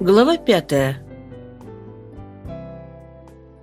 Глава пятая.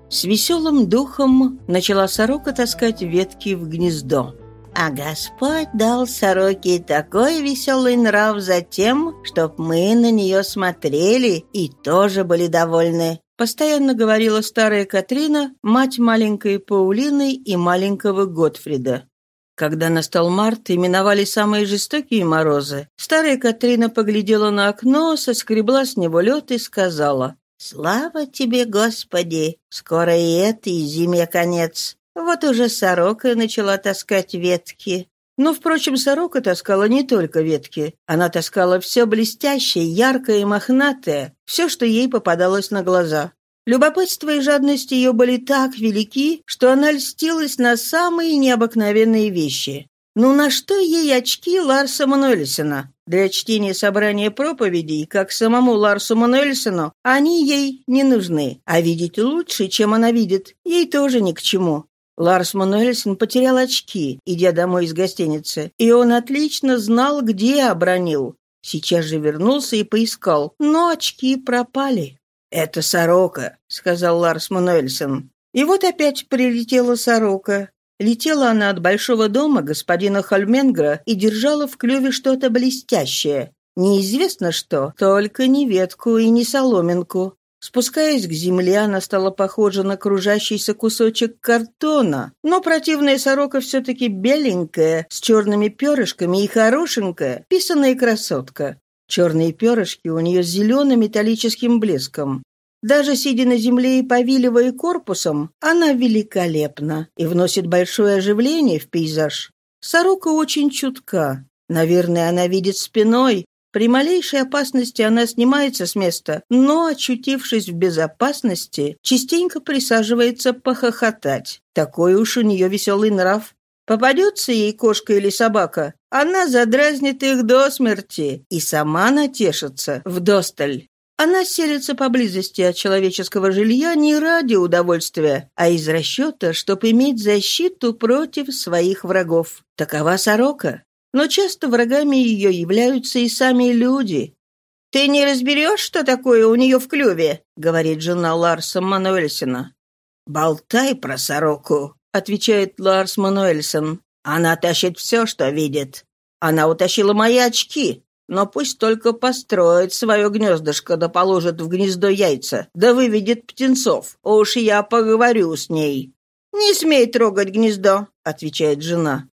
С веселым духом начала сорока таскать ветки в гнездо. А Господь дал сороке такой веселый нрав за тем, чтоб мы на нее смотрели и тоже были довольны. Постоянно говорила старая Катрина, мать маленькой Паулины и маленького Готфрида. Когда настал март и миновали самые жестокие морозы, старая Катрина поглядела на окно, соскребла с него лед и сказала, «Слава тебе, Господи! Скоро и этой зиме конец. Вот уже сорока начала таскать ветки». Но, впрочем, сорока таскала не только ветки. Она таскала все блестящее, яркое и мохнатое, все, что ей попадалось на глаза. Любопытство и жадность ее были так велики, что она льстилась на самые необыкновенные вещи. Ну на что ей очки Ларса Мануэльсона? Для чтения собрания проповедей, как самому Ларсу Мануэльсону, они ей не нужны, а видеть лучше, чем она видит, ей тоже ни к чему. Ларс Мануэльсон потерял очки, идя домой из гостиницы, и он отлично знал, где обронил. Сейчас же вернулся и поискал, но очки пропали. «Это сорока», — сказал Ларс Мануэльсон. И вот опять прилетела сорока. Летела она от большого дома господина Хольменгра и держала в клюве что-то блестящее. Неизвестно что, только не ветку и не соломинку. Спускаясь к земле, она стала похожа на кружащийся кусочек картона, но противная сорока все-таки беленькая, с черными перышками и хорошенькая, писаная красотка. Черные перышки у нее с зеленым металлическим блеском. Даже сидя на земле и повиливая корпусом, она великолепна и вносит большое оживление в пейзаж. Сорока очень чутка. Наверное, она видит спиной. При малейшей опасности она снимается с места, но, очутившись в безопасности, частенько присаживается похохотать. Такой уж у нее веселый нрав. Попадется ей кошка или собака, она задразнит их до смерти и сама натешится вдосталь. Она селится поблизости от человеческого жилья не ради удовольствия, а из расчета, чтобы иметь защиту против своих врагов. Такова сорока. Но часто врагами ее являются и сами люди. «Ты не разберешь, что такое у нее в клюве?» — говорит жена Ларса Мануэльсона. «Болтай про сороку», отвечает Ларс Мануэльсон. «Она тащит все, что видит. Она утащила мои очки, но пусть только построит свое гнездышко да положит в гнездо яйца, да выведет птенцов. Уж я поговорю с ней». «Не смей трогать гнездо», — отвечает жена.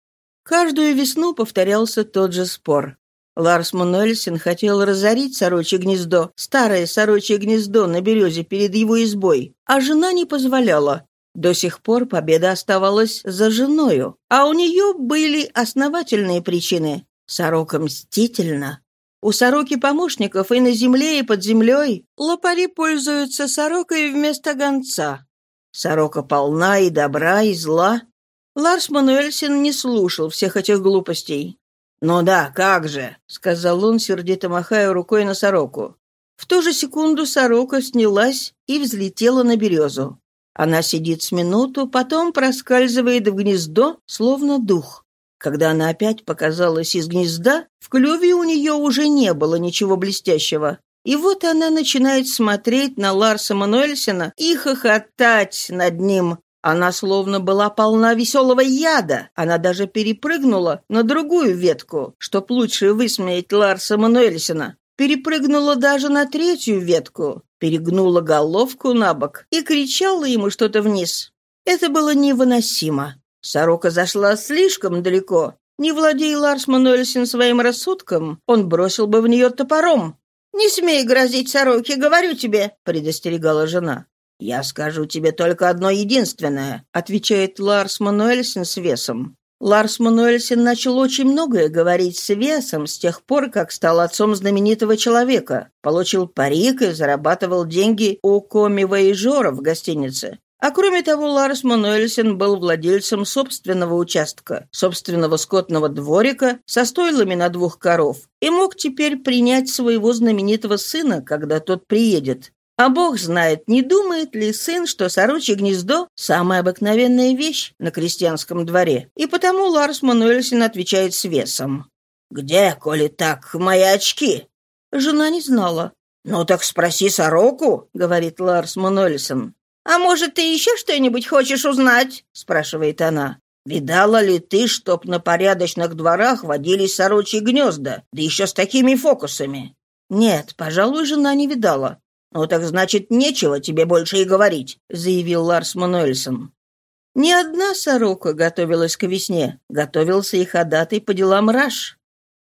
Каждую весну повторялся тот же спор. Ларс Мануэльсен хотел разорить сорочье гнездо, старое сорочье гнездо на березе перед его избой, а жена не позволяла. До сих пор победа оставалась за женою, а у нее были основательные причины. Сорока мстительна. У сороки помощников и на земле, и под землей. Лопари пользуются сорокой вместо гонца. Сорока полна и добра, и зла. Ларс Мануэльсен не слушал всех этих глупостей. «Ну да, как же», — сказал он, сердито махая рукой на сороку. В ту же секунду сорока снялась и взлетела на березу. Она сидит с минуту, потом проскальзывает в гнездо, словно дух. Когда она опять показалась из гнезда, в клюве у нее уже не было ничего блестящего. И вот она начинает смотреть на Ларса Мануэльсена и хохотать над ним. Она словно была полна веселого яда. Она даже перепрыгнула на другую ветку, чтоб лучше высмеять Ларса Мануэльсена. Перепрыгнула даже на третью ветку перегнула головку на бок и кричала ему что-то вниз. Это было невыносимо. Сорока зашла слишком далеко. Не владея Ларс Мануэльсен своим рассудком, он бросил бы в нее топором. «Не смей грозить сороке, говорю тебе», — предостерегала жена. «Я скажу тебе только одно единственное», — отвечает Ларс Мануэльсен с весом. Ларс Мануэльсен начал очень многое говорить с весом с тех пор, как стал отцом знаменитого человека. Получил парик и зарабатывал деньги у коми-воежора в гостинице. А кроме того, Ларс Мануэльсен был владельцем собственного участка, собственного скотного дворика со стойлами на двух коров и мог теперь принять своего знаменитого сына, когда тот приедет. А бог знает, не думает ли сын, что сорочье гнездо – самая обыкновенная вещь на крестьянском дворе. И потому Ларс Мануэльсен отвечает с весом. «Где, коли так, мои очки?» Жена не знала. «Ну так спроси сороку», — говорит Ларс Мануэльсон. «А может, ты еще что-нибудь хочешь узнать?» — спрашивает она. «Видала ли ты, чтоб на порядочных дворах водились сорочьи гнезда, да еще с такими фокусами?» «Нет, пожалуй, жена не видала». «Ну так значит, нечего тебе больше и говорить», — заявил Ларс Мануэльсон. Ни одна сорока готовилась к весне, готовился и ходатай по делам Раш.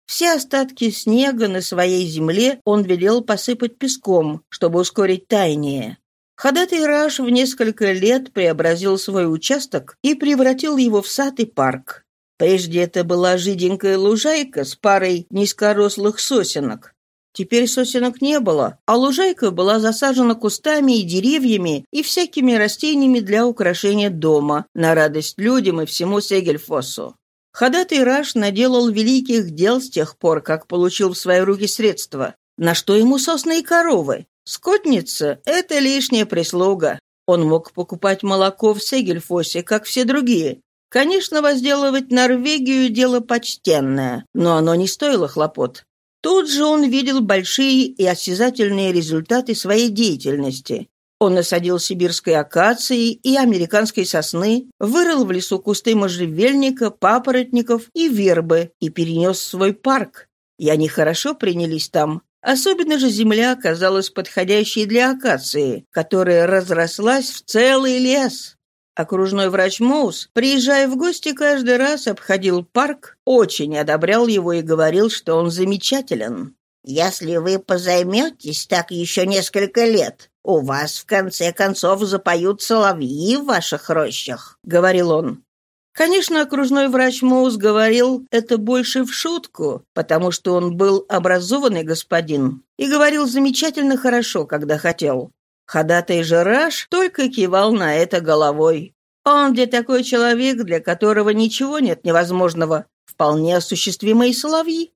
Все остатки снега на своей земле он велел посыпать песком, чтобы ускорить таяние. Ходатай Раш в несколько лет преобразил свой участок и превратил его в сад и парк. Прежде это была жиденькая лужайка с парой низкорослых сосенок. Теперь сосенок не было, а лужайка была засажена кустами и деревьями и всякими растениями для украшения дома, на радость людям и всему Сегельфоссу. Ходатай Раш наделал великих дел с тех пор, как получил в свои руки средства. На что ему сосны и коровы? Скотница — это лишняя прислуга. Он мог покупать молоко в Сегельфосе, как все другие. Конечно, возделывать Норвегию — дело почтенное, но оно не стоило хлопот. Тут же он видел большие и осязательные результаты своей деятельности. Он насадил сибирской акации и американской сосны, вырыл в лесу кусты можжевельника, папоротников и вербы и перенес свой парк. И они хорошо принялись там. Особенно же земля оказалась подходящей для акации, которая разрослась в целый лес. Окружной врач Моус, приезжая в гости, каждый раз обходил парк, очень одобрял его и говорил, что он замечателен. «Если вы позайметесь так еще несколько лет, у вас в конце концов запоют соловьи в ваших рощах», — говорил он. Конечно, окружной врач Моус говорил это больше в шутку, потому что он был образованный господин и говорил замечательно хорошо, когда хотел. Ходатай Жераш только кивал на это головой. Он где такой человек, для которого ничего нет невозможного, вполне осуществимые соловьи.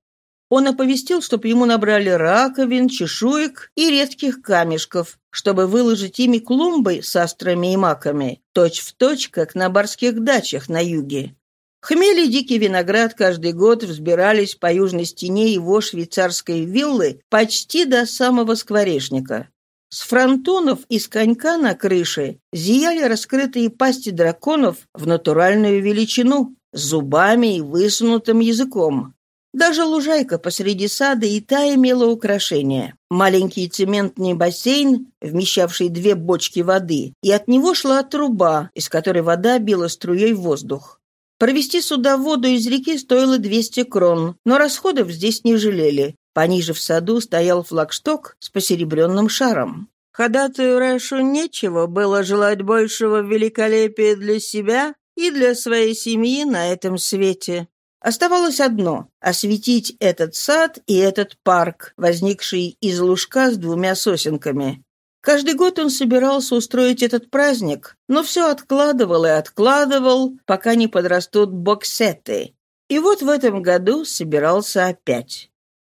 Он оповестил, чтобы ему набрали раковин, чешуек и редких камешков, чтобы выложить ими клумбы с острыми и маками, точь-в-точь, точь, как на барских дачах на юге. Хмель и дикий виноград каждый год взбирались по южной стене его швейцарской виллы почти до самого скворечника. С фронтонов из конька на крыше зияли раскрытые пасти драконов в натуральную величину, с зубами и высунутым языком. Даже лужайка посреди сада и та имела украшение. Маленький цементный бассейн, вмещавший две бочки воды, и от него шла труба, из которой вода била струей воздух. Провести сюда воду из реки стоило 200 крон, но расходов здесь не жалели. Пониже в саду стоял флагшток с посеребренным шаром. Ходатаю Рашу нечего было желать большего великолепия для себя и для своей семьи на этом свете. Оставалось одно — осветить этот сад и этот парк, возникший из лужка с двумя сосенками. Каждый год он собирался устроить этот праздник, но все откладывал и откладывал, пока не подрастут боксеты. И вот в этом году собирался опять.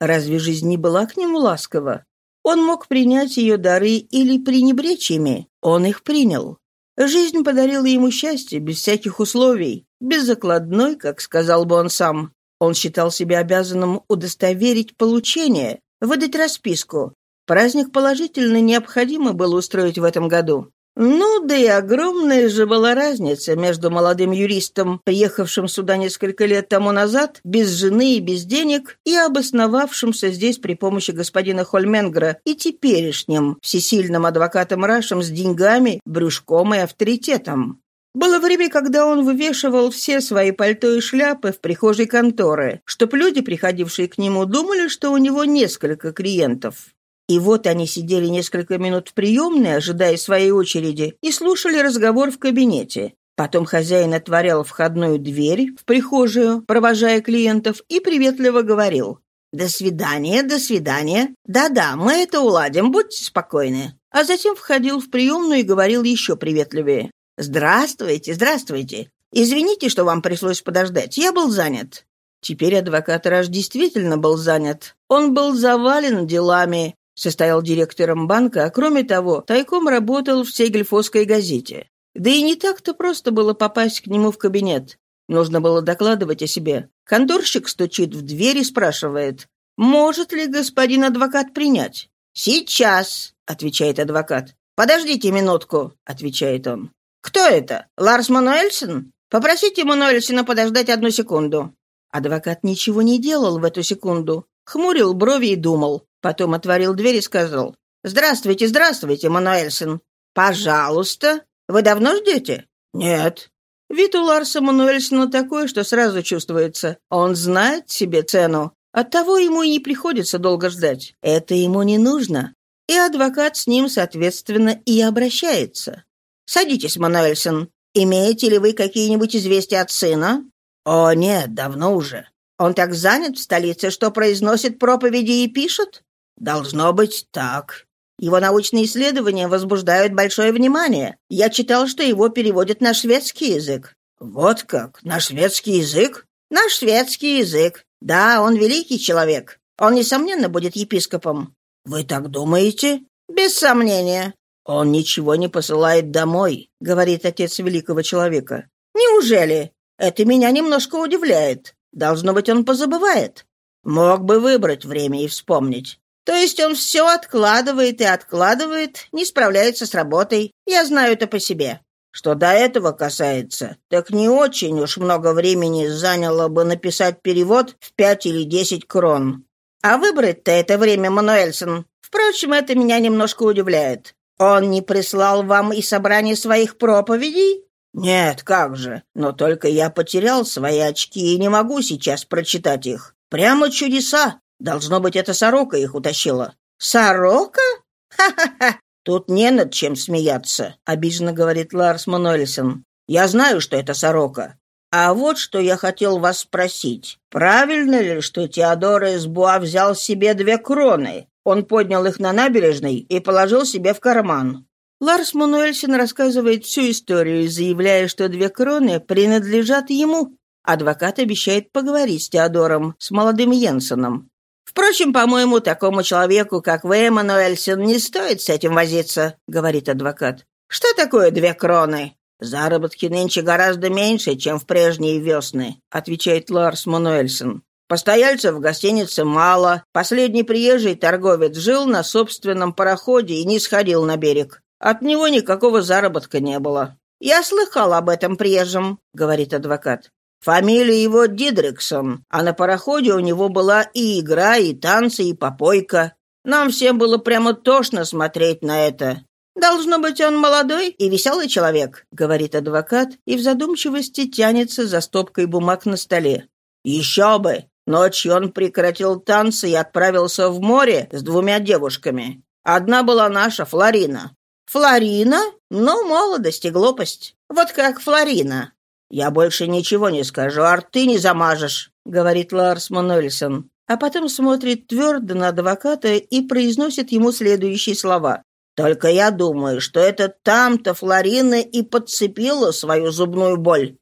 Разве жизнь не была к нему ласкова? Он мог принять ее дары или пренебречь ими. Он их принял. Жизнь подарила ему счастье без всяких условий, без закладной, как сказал бы он сам. Он считал себя обязанным удостоверить получение, выдать расписку. Праздник положительно необходимо было устроить в этом году. Ну, да и огромная же была разница между молодым юристом, приехавшим сюда несколько лет тому назад, без жены и без денег, и обосновавшимся здесь при помощи господина Хольменгра, и теперешним, всесильным адвокатом Рашем с деньгами, брюшком и авторитетом. Было время, когда он вывешивал все свои пальто и шляпы в прихожей конторы, чтоб люди, приходившие к нему, думали, что у него несколько клиентов. И вот они сидели несколько минут в приемной, ожидая своей очереди, и слушали разговор в кабинете. Потом хозяин отворял входную дверь в прихожую, провожая клиентов, и приветливо говорил. «До свидания, до свидания. Да-да, мы это уладим, будьте спокойны». А затем входил в приемную и говорил еще приветливее. «Здравствуйте, здравствуйте. Извините, что вам пришлось подождать, я был занят». Теперь адвокат Раш действительно был занят. Он был завален делами, Состоял директором банка, а кроме того, тайком работал в Сегельфосской газете. Да и не так-то просто было попасть к нему в кабинет. Нужно было докладывать о себе. Конторщик стучит в дверь и спрашивает, может ли господин адвокат принять. «Сейчас», — отвечает адвокат. «Подождите минутку», — отвечает он. «Кто это? Ларс Мануэльсон? Попросите Мануэльсона подождать одну секунду». Адвокат ничего не делал в эту секунду. Хмурил брови и думал. Потом отворил дверь и сказал. «Здравствуйте, здравствуйте, Мануэльсон. Пожалуйста. Вы давно ждете?» «Нет». Вид у Ларса Мануэльсона такой, что сразу чувствуется. Он знает себе цену. Оттого ему и не приходится долго ждать. Это ему не нужно. И адвокат с ним, соответственно, и обращается. «Садитесь, Мануэльсон. Имеете ли вы какие-нибудь известия от сына?» «О, нет, давно уже. Он так занят в столице, что произносит проповеди и пишет?» «Должно быть так. Его научные исследования возбуждают большое внимание. Я читал, что его переводят на шведский язык». «Вот как? На шведский язык?» «На шведский язык. Да, он великий человек. Он, несомненно, будет епископом». «Вы так думаете?» «Без сомнения». «Он ничего не посылает домой», — говорит отец великого человека. «Неужели? Это меня немножко удивляет. Должно быть, он позабывает. Мог бы выбрать время и вспомнить. То есть он все откладывает и откладывает, не справляется с работой. Я знаю это по себе. Что до этого касается, так не очень уж много времени заняло бы написать перевод в пять или десять крон. А выбрать-то это время Мануэльсон. Впрочем, это меня немножко удивляет. Он не прислал вам и собрание своих проповедей? «Нет, как же. Но только я потерял свои очки и не могу сейчас прочитать их. Прямо чудеса. Должно быть, эта сорока их утащила». «Сорока? Ха-ха-ха! Тут не над чем смеяться», — обиженно говорит Ларс Мануэльсон. «Я знаю, что это сорока. А вот что я хотел вас спросить. Правильно ли, что Теодор из Буа взял себе две кроны? Он поднял их на набережной и положил себе в карман. Ларс Мануэльсен рассказывает всю историю, заявляя, что две кроны принадлежат ему. Адвокат обещает поговорить с Теодором, с молодым Йенсеном. «Впрочем, по-моему, такому человеку, как вы, Мануэльсен, не стоит с этим возиться», — говорит адвокат. «Что такое две кроны?» «Заработки нынче гораздо меньше, чем в прежние весны», — отвечает Ларс Мануэльсен. Постояльцев в гостинице мало. Последний приезжий торговец жил на собственном пароходе и не сходил на берег. От него никакого заработка не было. «Я слыхал об этом приезжем», — говорит адвокат. «Фамилия его Дидриксон, а на пароходе у него была и игра, и танцы, и попойка. Нам всем было прямо тошно смотреть на это. «Должно быть, он молодой и веселый человек», — говорит адвокат и в задумчивости тянется за стопкой бумаг на столе. «Еще бы! Ночью он прекратил танцы и отправился в море с двумя девушками. Одна была наша, Флорина. «Флорина? Ну, молодость и глупость. Вот как Флорина». «Я больше ничего не скажу, а рты не замажешь», — говорит Ларс Мануэльсон. А потом смотрит твердо на адвоката и произносит ему следующие слова. «Только я думаю, что это там-то Флорина и подцепила свою зубную боль.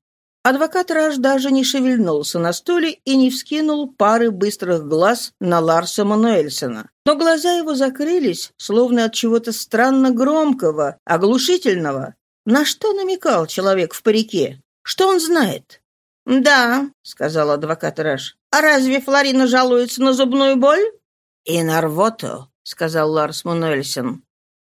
Адвокат Раш даже не шевельнулся на стуле и не вскинул пары быстрых глаз на Ларса Мануэльсона. Но глаза его закрылись, словно от чего-то странно громкого, оглушительного. На что намекал человек в парике? Что он знает? «Да», — сказал адвокат Раш. «А разве Флорина жалуется на зубную боль?» «И на рвоту», — сказал Ларс Мануэльсон.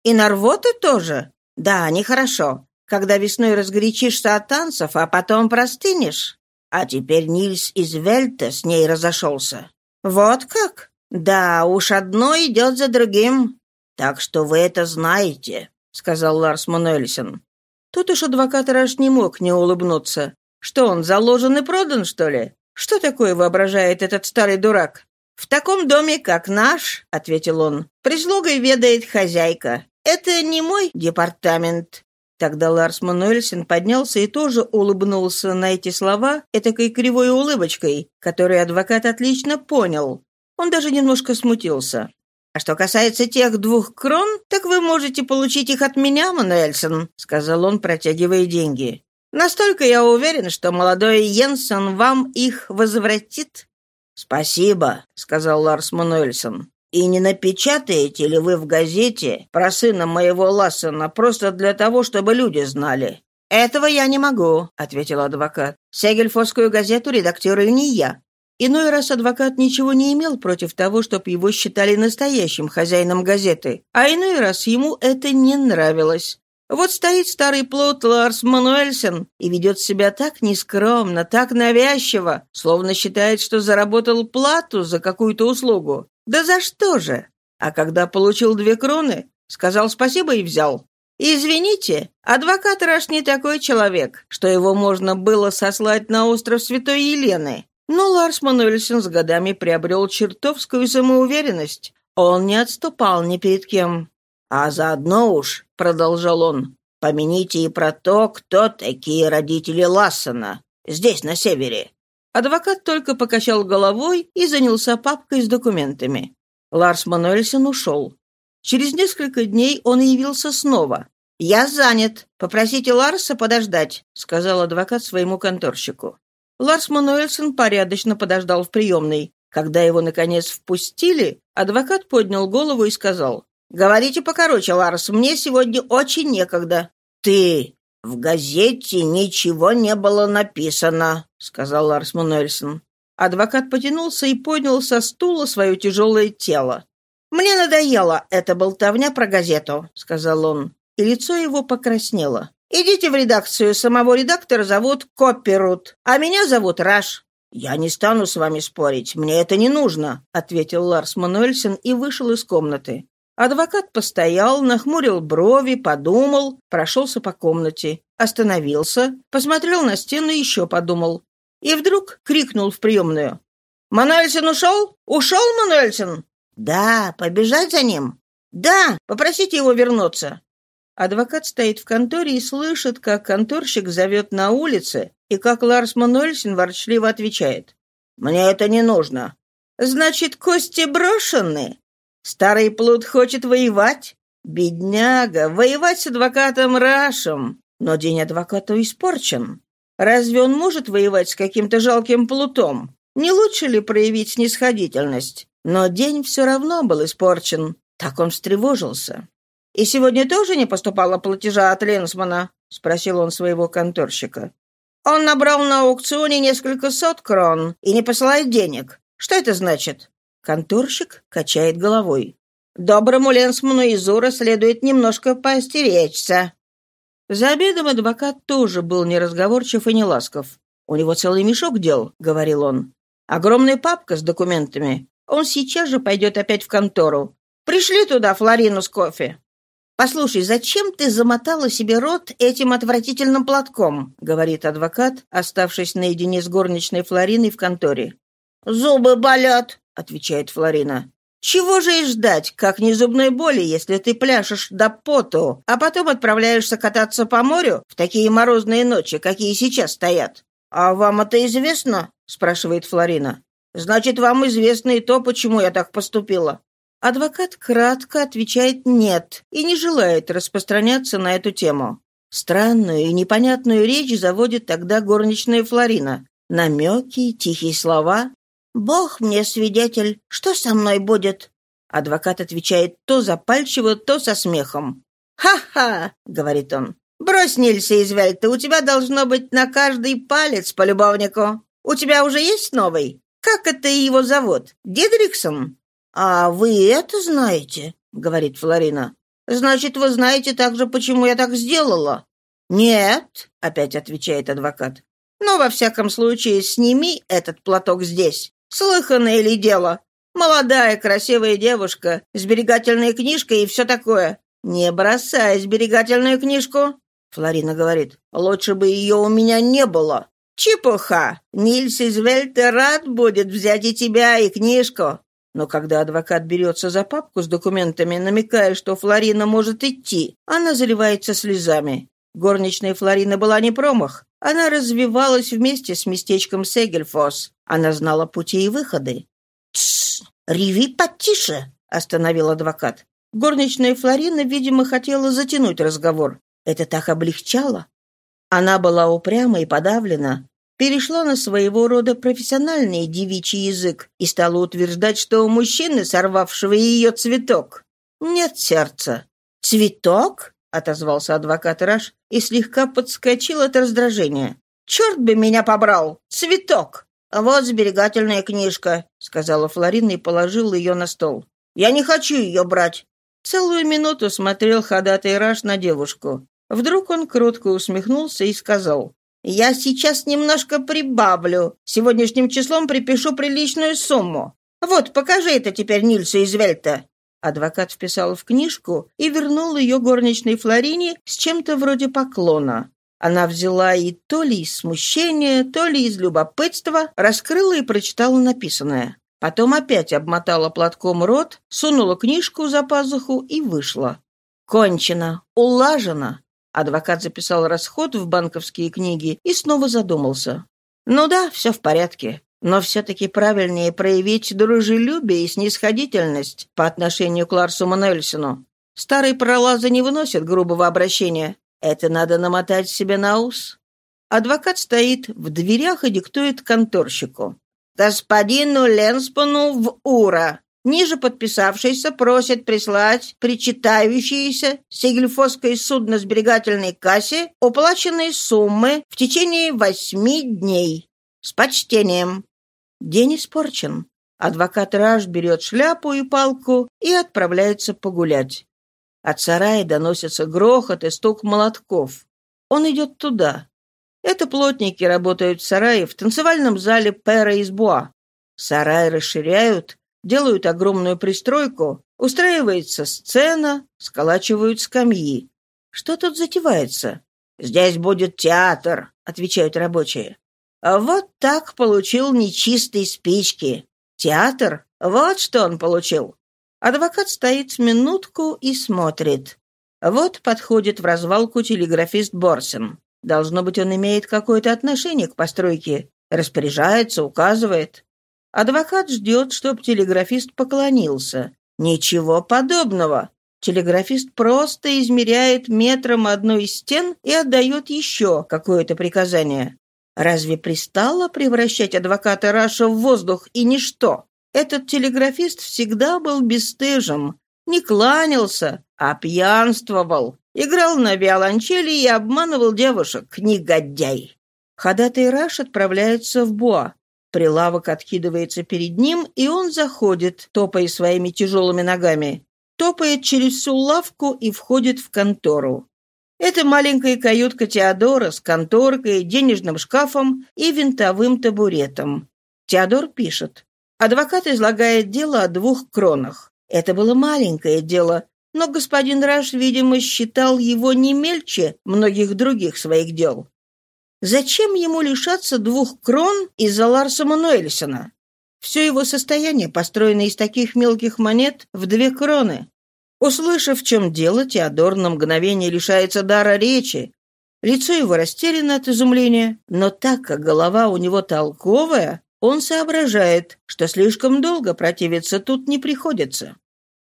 «И на рвоту тоже? Да, нехорошо когда весной разгорячишься от танцев, а потом простынешь. А теперь Нильс из Вельта с ней разошелся. Вот как? Да, уж одно идет за другим. Так что вы это знаете, — сказал Ларс Мануэльсен. Тут уж адвокат Раш не мог не улыбнуться. Что он, заложен и продан, что ли? Что такое воображает этот старый дурак? «В таком доме, как наш, — ответил он, — прислугой ведает хозяйка. Это не мой департамент. Тогда Ларс Мануэльсен поднялся и тоже улыбнулся на эти слова этакой кривой улыбочкой, которую адвокат отлично понял. Он даже немножко смутился. «А что касается тех двух крон, так вы можете получить их от меня, Мануэльсон», — сказал он, протягивая деньги. «Настолько я уверен, что молодой Йенсен вам их возвратит». «Спасибо», — сказал Ларс Мануэльсон. И не напечатаете ли вы в газете про сына моего Лассена просто для того, чтобы люди знали?» «Этого я не могу», — ответил адвокат. «Сегельфорскую газету редактирую не я». Иной раз адвокат ничего не имел против того, чтобы его считали настоящим хозяином газеты, а иной раз ему это не нравилось. Вот стоит старый плут Ларс Мануэльсен и ведет себя так нескромно, так навязчиво, словно считает, что заработал плату за какую-то услугу. Да за что же? А когда получил две кроны, сказал спасибо и взял. «Извините, адвокат Раш не такой человек, что его можно было сослать на остров Святой Елены». Но Ларс Мануэльсен с годами приобрел чертовскую самоуверенность. Он не отступал ни перед кем. «А заодно уж», — продолжал он, — «помяните и про то, кто такие родители Лассона, здесь, на севере». Адвокат только покачал головой и занялся папкой с документами. Ларс Мануэльсон ушел. Через несколько дней он явился снова. «Я занят. Попросите Ларса подождать», — сказал адвокат своему конторщику. Ларс Мануэльсон порядочно подождал в приемной. Когда его, наконец, впустили, адвокат поднял голову и сказал, «Говорите покороче, Ларс, мне сегодня очень некогда». «Ты! В газете ничего не было написано», — сказал Ларс Мануэльсон. Адвокат потянулся и поднял со стула свое тяжелое тело. «Мне надоело эта болтовня про газету», — сказал он, и лицо его покраснело. «Идите в редакцию, самого редактора зовут Копперут, а меня зовут Раш». «Я не стану с вами спорить, мне это не нужно», — ответил Ларс Мануэльсен и вышел из комнаты. Адвокат постоял, нахмурил брови, подумал, прошелся по комнате, остановился, посмотрел на стену и еще подумал. И вдруг крикнул в приемную. «Мануэльсен ушел? Ушел Мануэльсен?» «Да, побежать за ним?» «Да, попросите его вернуться». Адвокат стоит в конторе и слышит, как конторщик зовет на улице, и как Ларс Мануэльсен ворчливо отвечает. «Мне это не нужно». «Значит, кости брошены?» Старый плут хочет воевать? Бедняга, воевать с адвокатом Рашем. Но день адвоката испорчен. Разве он может воевать с каким-то жалким плутом? Не лучше ли проявить снисходительность? Но день все равно был испорчен. Так он встревожился. «И сегодня тоже не поступало платежа от Ленсмана?» — спросил он своего конторщика. «Он набрал на аукционе несколько сот крон и не посылает денег. Что это значит?» Конторщик качает головой. «Доброму Ленсману и Зура следует немножко поостеречься». За обедом адвокат тоже был неразговорчив и неласков. «У него целый мешок дел», — говорил он. «Огромная папка с документами. Он сейчас же пойдет опять в контору. Пришли туда Флорину с кофе». «Послушай, зачем ты замотала себе рот этим отвратительным платком?» — говорит адвокат, оставшись наедине с горничной Флориной в конторе. «Зубы болят», — отвечает Флорина. «Чего же и ждать, как не зубной боли, если ты пляшешь до поту, а потом отправляешься кататься по морю в такие морозные ночи, какие сейчас стоят?» «А вам это известно?» — спрашивает Флорина. «Значит, вам известно и то, почему я так поступила». Адвокат кратко отвечает «нет» и не желает распространяться на эту тему. Странную и непонятную речь заводит тогда горничная Флорина. Намеки, тихие слова, «Бог мне свидетель, что со мной будет?» Адвокат отвечает то запальчиво, то со смехом. «Ха-ха!» — говорит он. «Брось, Нильса Извельта, у тебя должно быть на каждый палец по любовнику. У тебя уже есть новый? Как это его зовут? Дидриксон?» «А вы это знаете?» — говорит Флорина. «Значит, вы знаете также, почему я так сделала?» «Нет», — опять отвечает адвокат. «Но, во всяком случае, сними этот платок здесь. Слыханное ли дело? Молодая, красивая девушка, сберегательная книжка и все такое. Не бросай сберегательную книжку. Флорина говорит, лучше бы ее у меня не было. Чепуха! Нильс из Вельта рад будет взять и тебя, и книжку. Но когда адвокат берется за папку с документами, намекая, что Флорина может идти, она заливается слезами. Горничная Флорина была не промах. Она развивалась вместе с местечком Сегельфос. Она знала пути и выходы. «Тссс! Реви потише!» — остановил адвокат. Горничная Флорина, видимо, хотела затянуть разговор. Это так облегчало. Она была упряма и подавлена, перешла на своего рода профессиональный девичий язык и стала утверждать, что у мужчины, сорвавшего ее цветок, нет сердца. «Цветок?» — отозвался адвокат Раш и слегка подскочил от раздражения. «Черт бы меня побрал! Цветок! «Вот сберегательная книжка», — сказала Флорина и положила ее на стол. «Я не хочу ее брать». Целую минуту смотрел ходатай Раш на девушку. Вдруг он кротко усмехнулся и сказал, «Я сейчас немножко прибавлю. Сегодняшним числом припишу приличную сумму. Вот, покажи это теперь Нильсу из Вельта». Адвокат вписал в книжку и вернул ее горничной Флорине с чем-то вроде поклона. Она взяла и то ли из смущения, то ли из любопытства, раскрыла и прочитала написанное. Потом опять обмотала платком рот, сунула книжку за пазуху и вышла. «Кончено! Улажено!» Адвокат записал расход в банковские книги и снова задумался. «Ну да, все в порядке. Но все-таки правильнее проявить дружелюбие и снисходительность по отношению к Ларсу Мануэльсону. Старые пролазы не выносят грубого обращения. Это надо намотать себе на ус». Адвокат стоит в дверях и диктует конторщику господину Ленспану в Ура. Ниже подписавшийся просит прислать причитающиеся Сигельфосской судно-сберегательной кассе уплаченные суммы в течение восьми дней. С почтением. День испорчен. Адвокат Раш берет шляпу и палку и отправляется погулять. От сарая доносится грохот и стук молотков. Он идет туда. Это плотники работают в сарае в танцевальном зале Пера из Буа. Сарай расширяют, делают огромную пристройку, устраивается сцена, сколачивают скамьи. Что тут затевается? «Здесь будет театр», — отвечают рабочие. Вот так получил нечистые спички. Театр? Вот что он получил. Адвокат стоит минутку и смотрит. Вот подходит в развалку телеграфист Борсен. Должно быть, он имеет какое-то отношение к постройке, распоряжается, указывает. Адвокат ждет, чтоб телеграфист поклонился. Ничего подобного. Телеграфист просто измеряет метром одну из стен и отдает еще какое-то приказание. Разве пристало превращать адвоката Раша в воздух и ничто? Этот телеграфист всегда был бесстыжим, не кланялся, а пьянствовал. Играл на виолончели и обманывал девушек, негодяй. Ходатай Раш отправляется в Буа. Прилавок откидывается перед ним, и он заходит, топая своими тяжелыми ногами. Топает через всю лавку и входит в контору. Это маленькая каютка Теодора с конторкой, денежным шкафом и винтовым табуретом. Теодор пишет. Адвокат излагает дело о двух кронах. Это было маленькое дело, но господин Раш, видимо, считал его не мельче многих других своих дел. Зачем ему лишаться двух крон из-за Ларса Мануэльсона? Все его состояние построено из таких мелких монет в две кроны. Услышав, в чем дело, Теодор на мгновение лишается дара речи. Лицо его растеряно от изумления, но так как голова у него толковая, он соображает, что слишком долго противиться тут не приходится.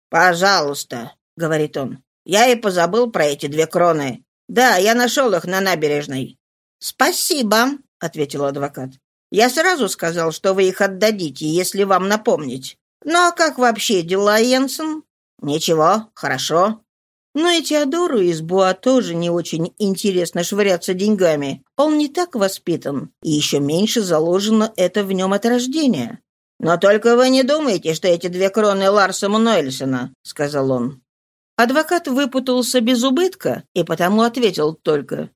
«Пожалуйста», — говорит он. «Я и позабыл про эти две кроны. Да, я нашел их на набережной». «Спасибо», — ответил адвокат. «Я сразу сказал, что вы их отдадите, если вам напомнить. Ну а как вообще дела, Йенсен?» «Ничего, хорошо». Но и Теодору из Буа тоже не очень интересно швыряться деньгами. Он не так воспитан, и еще меньше заложено это в нем от рождения. «Но только вы не думайте, что эти две кроны Ларса Мануэльсона», — сказал он. Адвокат выпутался без убытка и потому ответил только.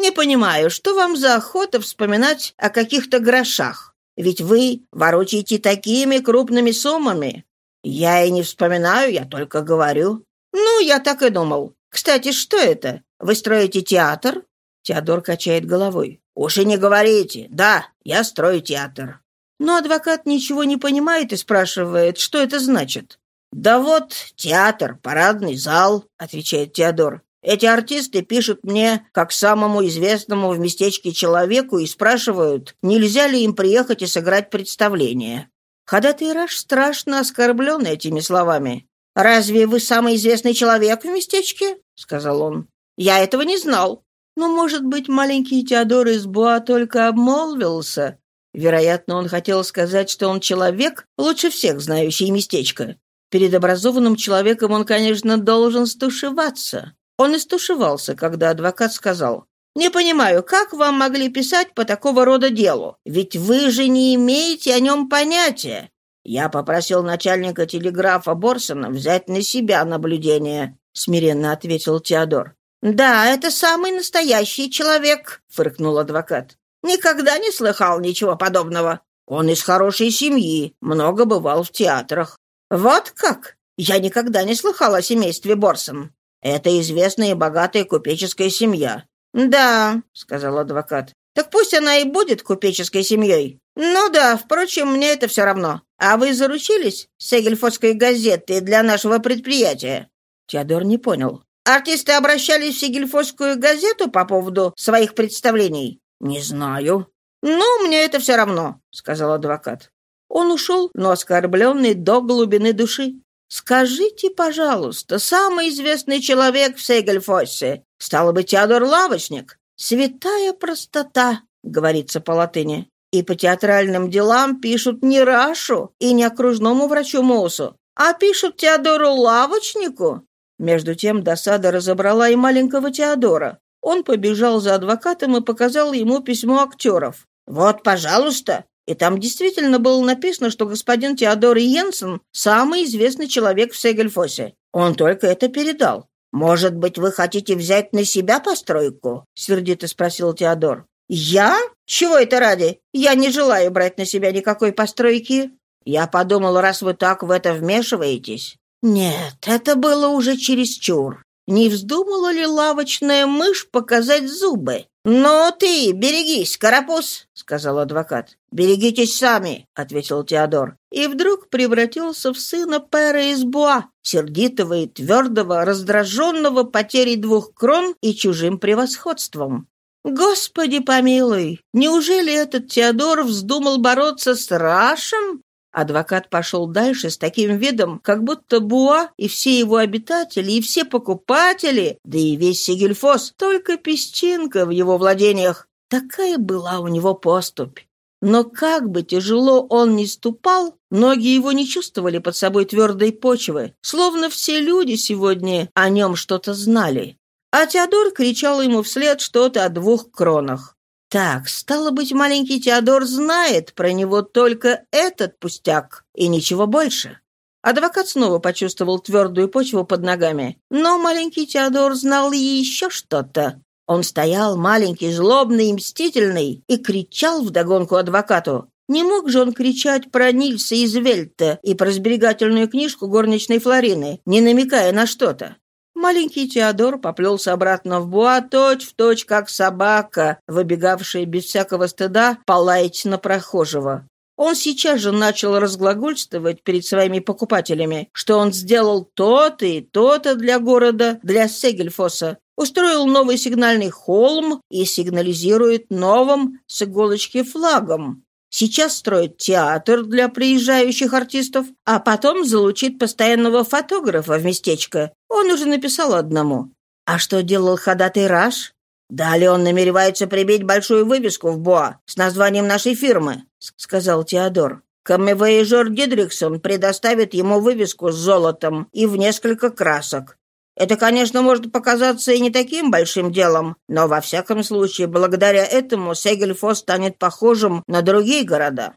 «Не понимаю, что вам за охота вспоминать о каких-то грошах? Ведь вы ворочаете такими крупными суммами». «Я и не вспоминаю, я только говорю». «Ну, я так и думал. Кстати, что это? Вы строите театр?» Теодор качает головой. «Уж и не говорите. Да, я строю театр». Но адвокат ничего не понимает и спрашивает, что это значит. «Да вот, театр, парадный зал», — отвечает Теодор. «Эти артисты пишут мне, как самому известному в местечке человеку, и спрашивают, нельзя ли им приехать и сыграть представление». Ходатай Раш страшно оскорблен этими словами. «Разве вы самый известный человек в местечке?» — сказал он. «Я этого не знал». Но, может быть, маленький Теодор из Буа только обмолвился. Вероятно, он хотел сказать, что он человек, лучше всех знающий местечко. Перед образованным человеком он, конечно, должен стушеваться. Он и стушевался, когда адвокат сказал, Не понимаю, как вам могли писать по такого рода делу? Ведь вы же не имеете о нем понятия. Я попросил начальника телеграфа Борсона взять на себя наблюдение, смиренно ответил Теодор. Да, это самый настоящий человек, фыркнул адвокат. Никогда не слыхал ничего подобного. Он из хорошей семьи, много бывал в театрах. Вот как? Я никогда не слыхал о семействе Борсон. Это известная и богатая купеческая семья. Да, сказал адвокат. Так пусть она и будет купеческой семьей. Ну да, впрочем, мне это все равно. А вы заручились с Эгельфордской газетой для нашего предприятия? Теодор не понял. Артисты обращались в Сигельфосскую газету по поводу своих представлений? Не знаю. Ну, мне это все равно, сказал адвокат. Он ушел, но оскорбленный до глубины души. «Скажите, пожалуйста, самый известный человек в Сегельфоссе, стало быть, Теодор Лавочник? Святая простота», — говорится по латыни. И по театральным делам пишут не Рашу и не окружному врачу Моусу, а пишут Теодору Лавочнику. Между тем досада разобрала и маленького Теодора. Он побежал за адвокатом и показал ему письмо актеров. «Вот, пожалуйста, и там действительно было написано, что господин Теодор Йенсен – самый известный человек в Сегельфосе. Он только это передал. «Может быть, вы хотите взять на себя постройку?» – сердито спросил Теодор. «Я? Чего это ради? Я не желаю брать на себя никакой постройки». Я подумал, раз вы так в это вмешиваетесь. Нет, это было уже чересчур. Не вздумала ли лавочная мышь показать зубы? «Ну ты, берегись, карапуз!» — сказал адвокат. «Берегитесь сами!» — ответил Теодор. И вдруг превратился в сына Пэра из Буа, сердитого и твердого, раздраженного потерей двух крон и чужим превосходством. «Господи помилуй! Неужели этот Теодор вздумал бороться с Рашем? Адвокат пошел дальше с таким видом, как будто Буа и все его обитатели, и все покупатели, да и весь Сигельфос, только песчинка в его владениях. Такая была у него поступь. Но как бы тяжело он ни ступал, ноги его не чувствовали под собой твердой почвы, словно все люди сегодня о нем что-то знали. А Теодор кричал ему вслед что-то о двух кронах. Так, стало быть, маленький Теодор знает про него только этот пустяк и ничего больше. Адвокат снова почувствовал твердую почву под ногами, но маленький Теодор знал еще что-то. Он стоял маленький, злобный и мстительный и кричал вдогонку адвокату. Не мог же он кричать про Нильса из Вельта и про сберегательную книжку горничной Флорины, не намекая на что-то. Маленький Теодор поплелся обратно в Буа точь в точь, как собака, выбегавшая без всякого стыда полаять на прохожего. Он сейчас же начал разглагольствовать перед своими покупателями, что он сделал то-то и то-то для города, для Сегельфоса, устроил новый сигнальный холм и сигнализирует новым с иголочки флагом. Сейчас строит театр для приезжающих артистов, а потом залучит постоянного фотографа в местечко. Он уже написал одному. А что делал ходатай Раш? Далее он намеревается прибить большую вывеску в Боа с названием нашей фирмы, сказал Теодор. Камевояжер Дидриксон предоставит ему вывеску с золотом и в несколько красок. Это, конечно, может показаться и не таким большим делом, но во всяком случае, благодаря этому Сегельфос станет похожим на другие города.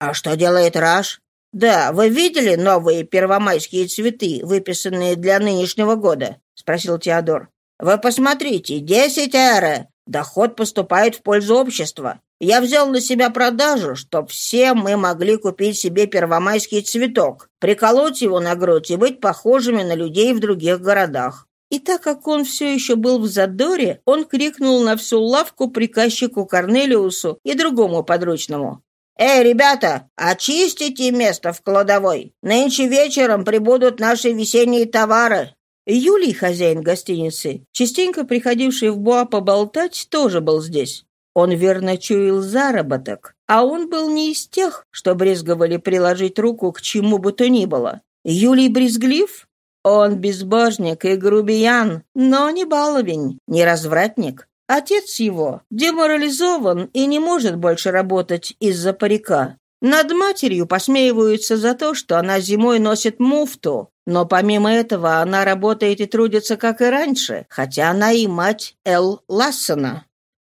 А что делает Раш? Да, вы видели новые первомайские цветы, выписанные для нынешнего года? Спросил Теодор. Вы посмотрите, десять эре. Доход поступает в пользу общества. Я взял на себя продажу, чтоб все мы могли купить себе первомайский цветок, приколоть его на грудь и быть похожими на людей в других городах. И так как он все еще был в задоре, он крикнул на всю лавку приказчику Корнелиусу и другому подручному. «Эй, ребята, очистите место в кладовой. Нынче вечером прибудут наши весенние товары». Юлий, хозяин гостиницы, частенько приходивший в Буа поболтать, тоже был здесь. Он верно чуял заработок, а он был не из тех, что брезговали приложить руку к чему бы то ни было. Юлий брезглив? Он безбожник и грубиян, но не баловень, не развратник. Отец его деморализован и не может больше работать из-за парика. Над матерью посмеиваются за то, что она зимой носит муфту, но помимо этого она работает и трудится, как и раньше, хотя она и мать Эл Лассона.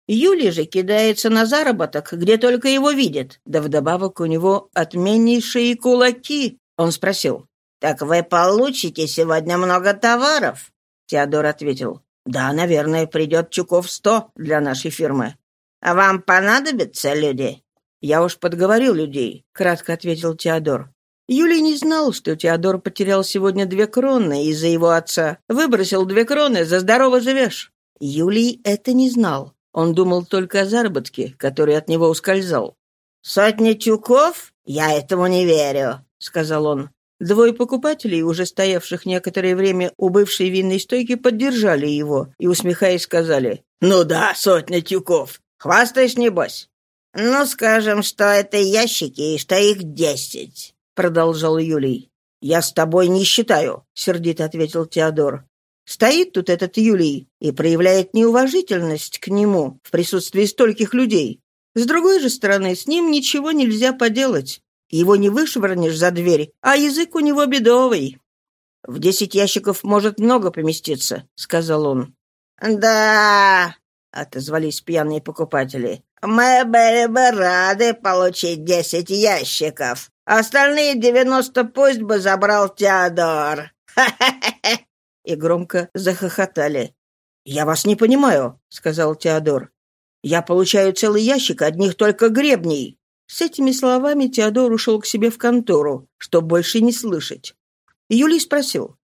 Юли же кидается на заработок, где только его видят, да вдобавок у него отменнейшие кулаки. Он спросил, «Так вы получите сегодня много товаров?» Теодор ответил, «Да, наверное, придет чуков сто для нашей фирмы». «А вам понадобятся люди?» «Я уж подговорил людей», — кратко ответил Теодор. Юлий не знал, что Теодор потерял сегодня две кроны из-за его отца. Выбросил две кроны, за здорово живешь. Юлий это не знал. Он думал только о заработке, который от него ускользал. «Сотни тюков? Я этому не верю», — сказал он. Двое покупателей, уже стоявших некоторое время у бывшей винной стойки, поддержали его и, усмехаясь, сказали, «Ну да, сотня тюков. Хвастаешь, небось?» «Ну, скажем, что это ящики и что их десять», — продолжал Юлий. «Я с тобой не считаю», — сердито ответил Теодор. «Стоит тут этот Юлий и проявляет неуважительность к нему в присутствии стольких людей. С другой же стороны, с ним ничего нельзя поделать. Его не вышвырнешь за дверь, а язык у него бедовый». «В десять ящиков может много поместиться», — сказал он. «Да», — отозвались пьяные покупатели. Мы были бы рады получить десять ящиков. Остальные девяносто пусть бы забрал Теодор. Ха-ха-ха!» И громко захохотали. «Я вас не понимаю», — сказал Теодор. «Я получаю целый ящик одних только гребней». С этими словами Теодор ушел к себе в контору, чтобы больше не слышать. Юлий спросил.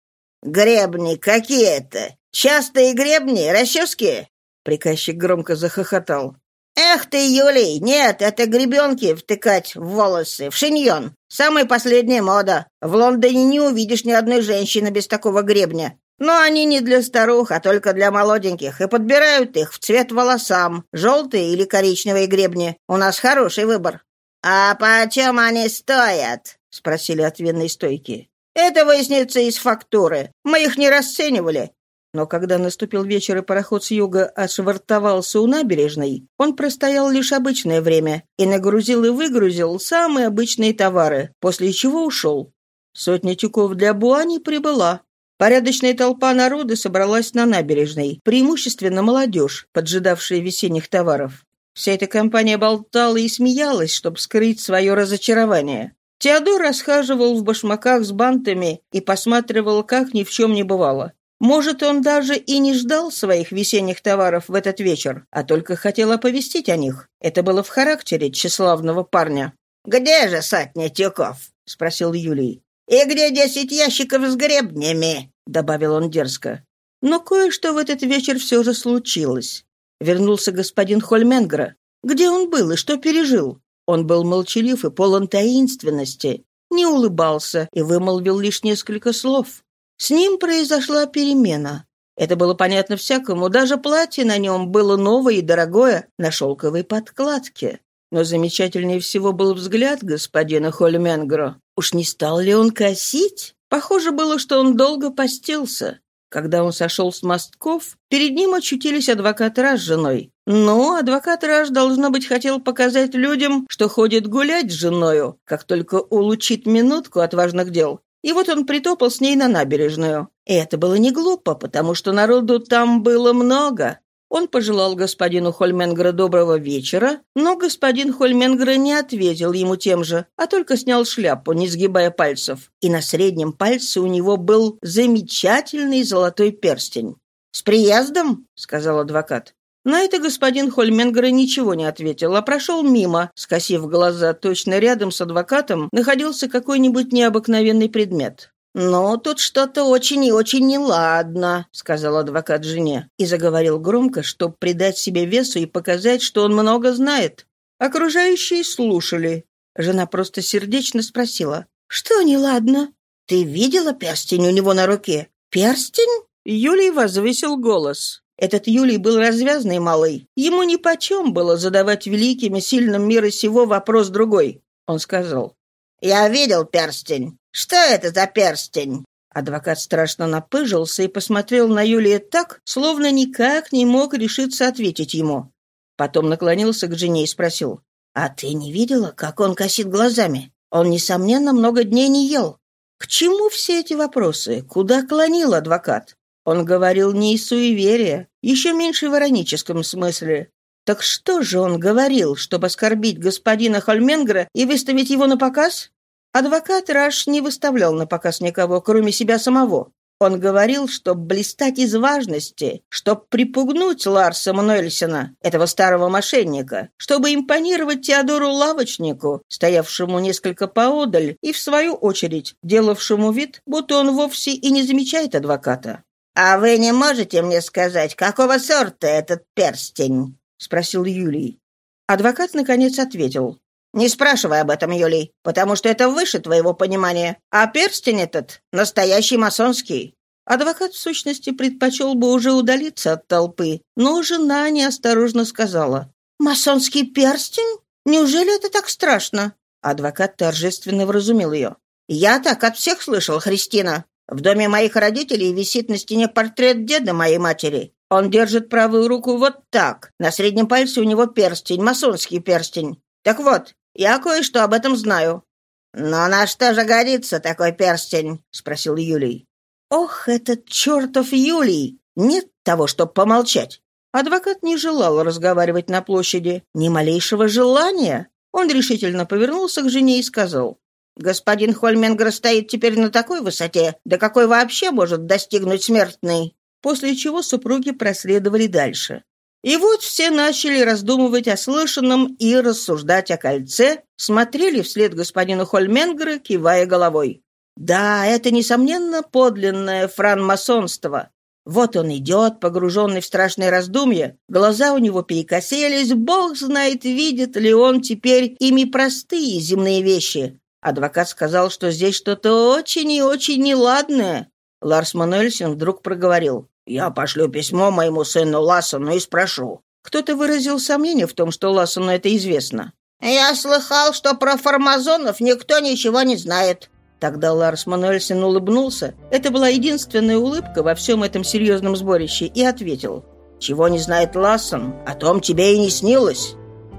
«Гребни какие это? Частые гребни, расчески?» Приказчик громко захохотал. «Эх ты, Юлий, нет, это гребенки втыкать в волосы, в шиньон. Самая последняя мода. В Лондоне не увидишь ни одной женщины без такого гребня. Но они не для старух, а только для молоденьких, и подбирают их в цвет волосам, желтые или коричневые гребни. У нас хороший выбор». «А почем они стоят?» — спросили от винной стойки. «Это выяснится из фактуры. Мы их не расценивали. Но когда наступил вечер и пароход с юга отшвартовался у набережной, он простоял лишь обычное время и нагрузил и выгрузил самые обычные товары, после чего ушел. Сотня тюков для Буани прибыла. Порядочная толпа народа собралась на набережной, преимущественно молодежь, поджидавшая весенних товаров. Вся эта компания болтала и смеялась, чтобы скрыть свое разочарование. Теодор расхаживал в башмаках с бантами и посматривал, как ни в чем не бывало. Может, он даже и не ждал своих весенних товаров в этот вечер, а только хотел оповестить о них. Это было в характере тщеславного парня. «Где же сотня тюков?» — спросил Юлий. «И где десять ящиков с гребнями?» — добавил он дерзко. Но кое-что в этот вечер все же случилось. Вернулся господин Хольменгра. Где он был и что пережил? Он был молчалив и полон таинственности, не улыбался и вымолвил лишь несколько слов. С ним произошла перемена. Это было понятно всякому, даже платье на нем было новое и дорогое, на шелковой подкладке. Но замечательнее всего был взгляд господина Хольменгро. Уж не стал ли он косить? Похоже было, что он долго постился. Когда он сошел с мостков, перед ним очутились адвокат Раш с женой. Но адвокат Раш, должно быть, хотел показать людям, что ходит гулять с женою, как только улучит минутку от важных дел. И вот он притопал с ней на набережную. И это было не глупо, потому что народу там было много. Он пожелал господину Хольменгра доброго вечера, но господин Хольменгра не ответил ему тем же, а только снял шляпу, не сгибая пальцев. И на среднем пальце у него был замечательный золотой перстень. «С приездом?» — сказал адвокат. На это господин Хольменгер ничего не ответил, а прошел мимо, скосив глаза. Точно рядом с адвокатом находился какой-нибудь необыкновенный предмет. «Ну, тут что-то очень и очень неладно», — сказал адвокат жене и заговорил громко, чтобы придать себе весу и показать, что он много знает. Окружающие слушали. Жена просто сердечно спросила. «Что неладно? Ты видела перстень у него на руке? Перстень?» Юлий возвысил голос. Этот Юлий был развязный малый. Ему нипочем было задавать великим и сильным мира сего вопрос другой. Он сказал, «Я видел перстень. Что это за перстень?» Адвокат страшно напыжился и посмотрел на Юлия так, словно никак не мог решиться ответить ему. Потом наклонился к жене и спросил, «А ты не видела, как он косит глазами? Он, несомненно, много дней не ел. К чему все эти вопросы? Куда клонил адвокат? Он говорил не из суеверия, еще меньше в ироническом смысле. Так что же он говорил, чтобы оскорбить господина Хольменгра и выставить его на показ? Адвокат Раш не выставлял на показ никого, кроме себя самого. Он говорил, чтобы блистать из важности, чтобы припугнуть Ларса Мануэльсена, этого старого мошенника, чтобы импонировать Теодору Лавочнику, стоявшему несколько поодаль, и, в свою очередь, делавшему вид, будто он вовсе и не замечает адвоката. «А вы не можете мне сказать, какого сорта этот перстень?» — спросил Юлий. Адвокат, наконец, ответил. «Не спрашивай об этом, Юлий, потому что это выше твоего понимания. А перстень этот настоящий масонский». Адвокат, в сущности, предпочел бы уже удалиться от толпы, но жена неосторожно сказала. «Масонский перстень? Неужели это так страшно?» Адвокат торжественно вразумил ее. «Я так от всех слышал, Христина. В доме моих родителей висит на стене портрет деда моей матери. Он держит правую руку вот так. На среднем пальце у него перстень, масонский перстень. Так вот, я кое-что об этом знаю». «Но на что же годится такой перстень?» — спросил Юлий. «Ох, этот чертов Юлий! Нет того, чтобы помолчать!» Адвокат не желал разговаривать на площади. Ни малейшего желания. Он решительно повернулся к жене и сказал. «Господин Хольменгер стоит теперь на такой высоте, до какой вообще может достигнуть смертный». После чего супруги проследовали дальше. И вот все начали раздумывать о слышанном и рассуждать о кольце, смотрели вслед господину Хольменгера, кивая головой. Да, это, несомненно, подлинное франмасонство. Вот он идет, погруженный в страшные раздумья, глаза у него перекосились, бог знает, видит ли он теперь ими простые земные вещи. Адвокат сказал, что здесь что-то очень и очень неладное. Ларс Мануэльсен вдруг проговорил. Я пошлю письмо моему сыну Лассону и спрошу». Кто-то выразил сомнение в том, что Лассону это известно. «Я слыхал, что про фармазонов никто ничего не знает». Тогда Ларс Мануэльсен улыбнулся. Это была единственная улыбка во всем этом серьезном сборище, и ответил. «Чего не знает Лассон, о том тебе и не снилось».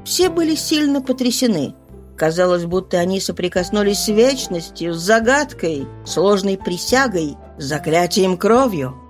Все были сильно потрясены. Казалось, будто они соприкоснулись с вечностью, с загадкой, сложной присягой, заклятием кровью.